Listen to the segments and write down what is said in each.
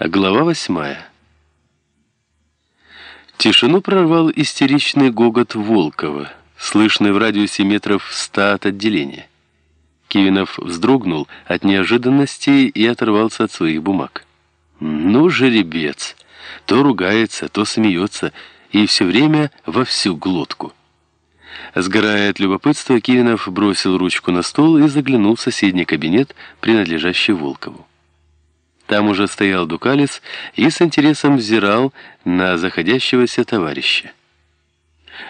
Глава восьмая. Тишину прорвал истеричный гогот Волкова, слышный в радиусе метров ста от отделения. Кивинов вздрогнул от неожиданности и оторвался от своих бумаг. «Ну, жеребец! То ругается, то смеется, и все время во всю глотку». Сгорая от любопытства, Кивинов бросил ручку на стол и заглянул в соседний кабинет, принадлежащий Волкову. Там уже стоял Дукалис и с интересом взирал на заходящегося товарища.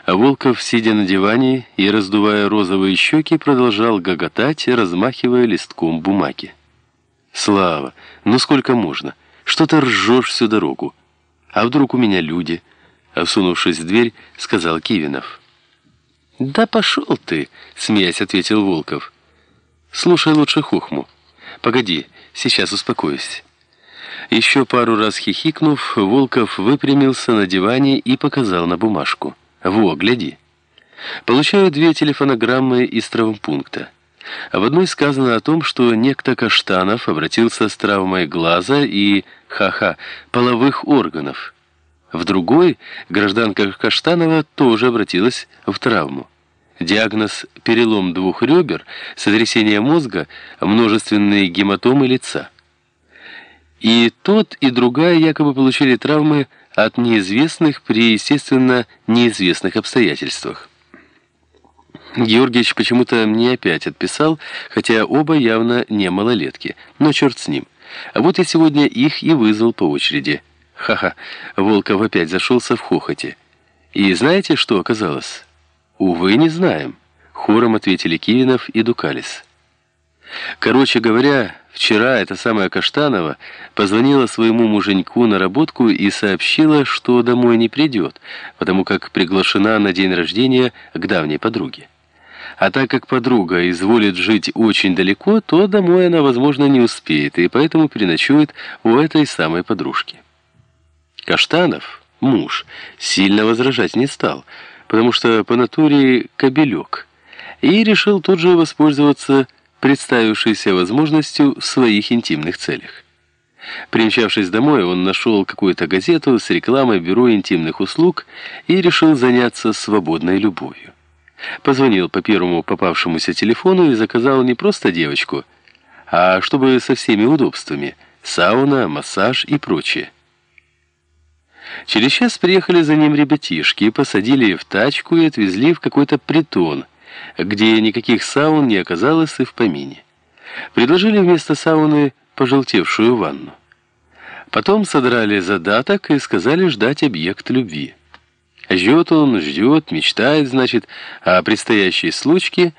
А Волков, сидя на диване и раздувая розовые щеки, продолжал гоготать, размахивая листком бумаги. «Слава, ну сколько можно? Что ты ржешь всю дорогу? А вдруг у меня люди?» Осунувшись в дверь, сказал Кивинов. «Да пошел ты!» — смеясь ответил Волков. «Слушай лучше хухму. Погоди, сейчас успокоюсь». Еще пару раз хихикнув, Волков выпрямился на диване и показал на бумажку. «Во, гляди». Получаю две телефонограммы из травмпункта. В одной сказано о том, что некто Каштанов обратился с травмой глаза и, ха-ха, половых органов. В другой гражданка Каштанова тоже обратилась в травму. Диагноз – перелом двух ребер, сотрясение мозга, множественные гематомы лица. И тот, и другая якобы получили травмы от неизвестных при, естественно, неизвестных обстоятельствах. Георгиевич почему-то мне опять отписал, хотя оба явно не малолетки, но черт с ним. А вот я сегодня их и вызвал по очереди. Ха-ха, Волков опять зашелся в хохоте. И знаете, что оказалось? Увы, не знаем. Хором ответили Кивинов и Дукалис. Короче говоря, вчера эта самая Каштанова позвонила своему муженьку на работку и сообщила, что домой не придет, потому как приглашена на день рождения к давней подруге. А так как подруга изволит жить очень далеко, то домой она, возможно, не успеет, и поэтому переночует у этой самой подружки. Каштанов, муж, сильно возражать не стал, потому что по натуре кобелек, и решил тут же воспользоваться представившейся возможностью в своих интимных целях. Примчавшись домой, он нашел какую-то газету с рекламой бюро интимных услуг и решил заняться свободной любовью. Позвонил по первому попавшемуся телефону и заказал не просто девочку, а чтобы со всеми удобствами – сауна, массаж и прочее. Через час приехали за ним ребятишки, посадили в тачку и отвезли в какой-то притон – где никаких саун не оказалось и в помине. Предложили вместо сауны пожелтевшую ванну. Потом содрали задаток и сказали ждать объект любви. Ждет он, ждет, мечтает, значит, о предстоящей случке,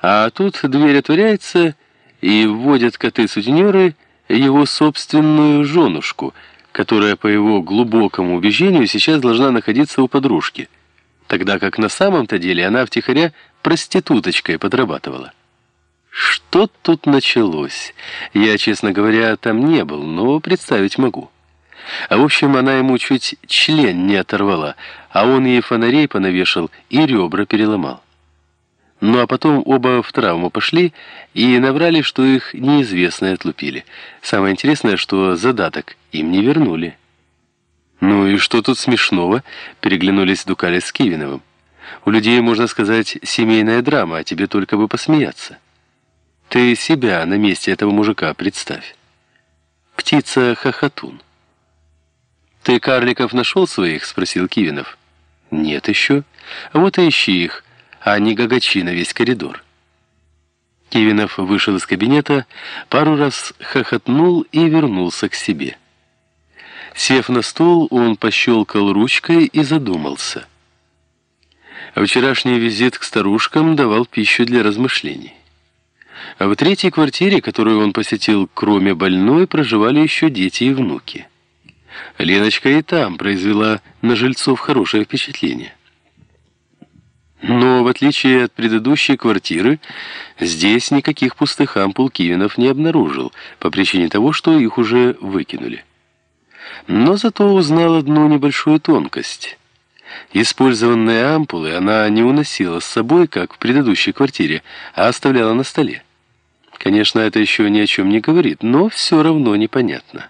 а тут дверь отворяется, и вводят коты-сутенеры его собственную женушку, которая, по его глубокому убеждению, сейчас должна находиться у подружки, тогда как на самом-то деле она втихаря проституточкой подрабатывала. Что тут началось? Я, честно говоря, там не был, но представить могу. А в общем, она ему чуть член не оторвала, а он ей фонарей понавешал и ребра переломал. Ну а потом оба в травму пошли и наврали, что их неизвестные отлупили. Самое интересное, что задаток им не вернули. «Ну и что тут смешного?» — переглянулись Дукали с Кивиновым. У людей, можно сказать, семейная драма, а тебе только бы посмеяться. Ты себя на месте этого мужика представь. Птица-хохотун. «Ты карликов нашел своих?» — спросил Кивинов. «Нет еще. Вот и ищи их, а не гагачи на весь коридор». Кивинов вышел из кабинета, пару раз хохотнул и вернулся к себе. Сев на стул, он пощелкал ручкой и задумался — вчерашний визит к старушкам давал пищу для размышлений. А в третьей квартире, которую он посетил, кроме больной, проживали еще дети и внуки. Леночка и там произвела на жильцов хорошее впечатление. Но, в отличие от предыдущей квартиры, здесь никаких пустых ампул Кивинов не обнаружил, по причине того, что их уже выкинули. Но зато узнал одну небольшую тонкость – Использованные ампулы она не уносила с собой, как в предыдущей квартире, а оставляла на столе. Конечно, это еще ни о чем не говорит, но все равно непонятно.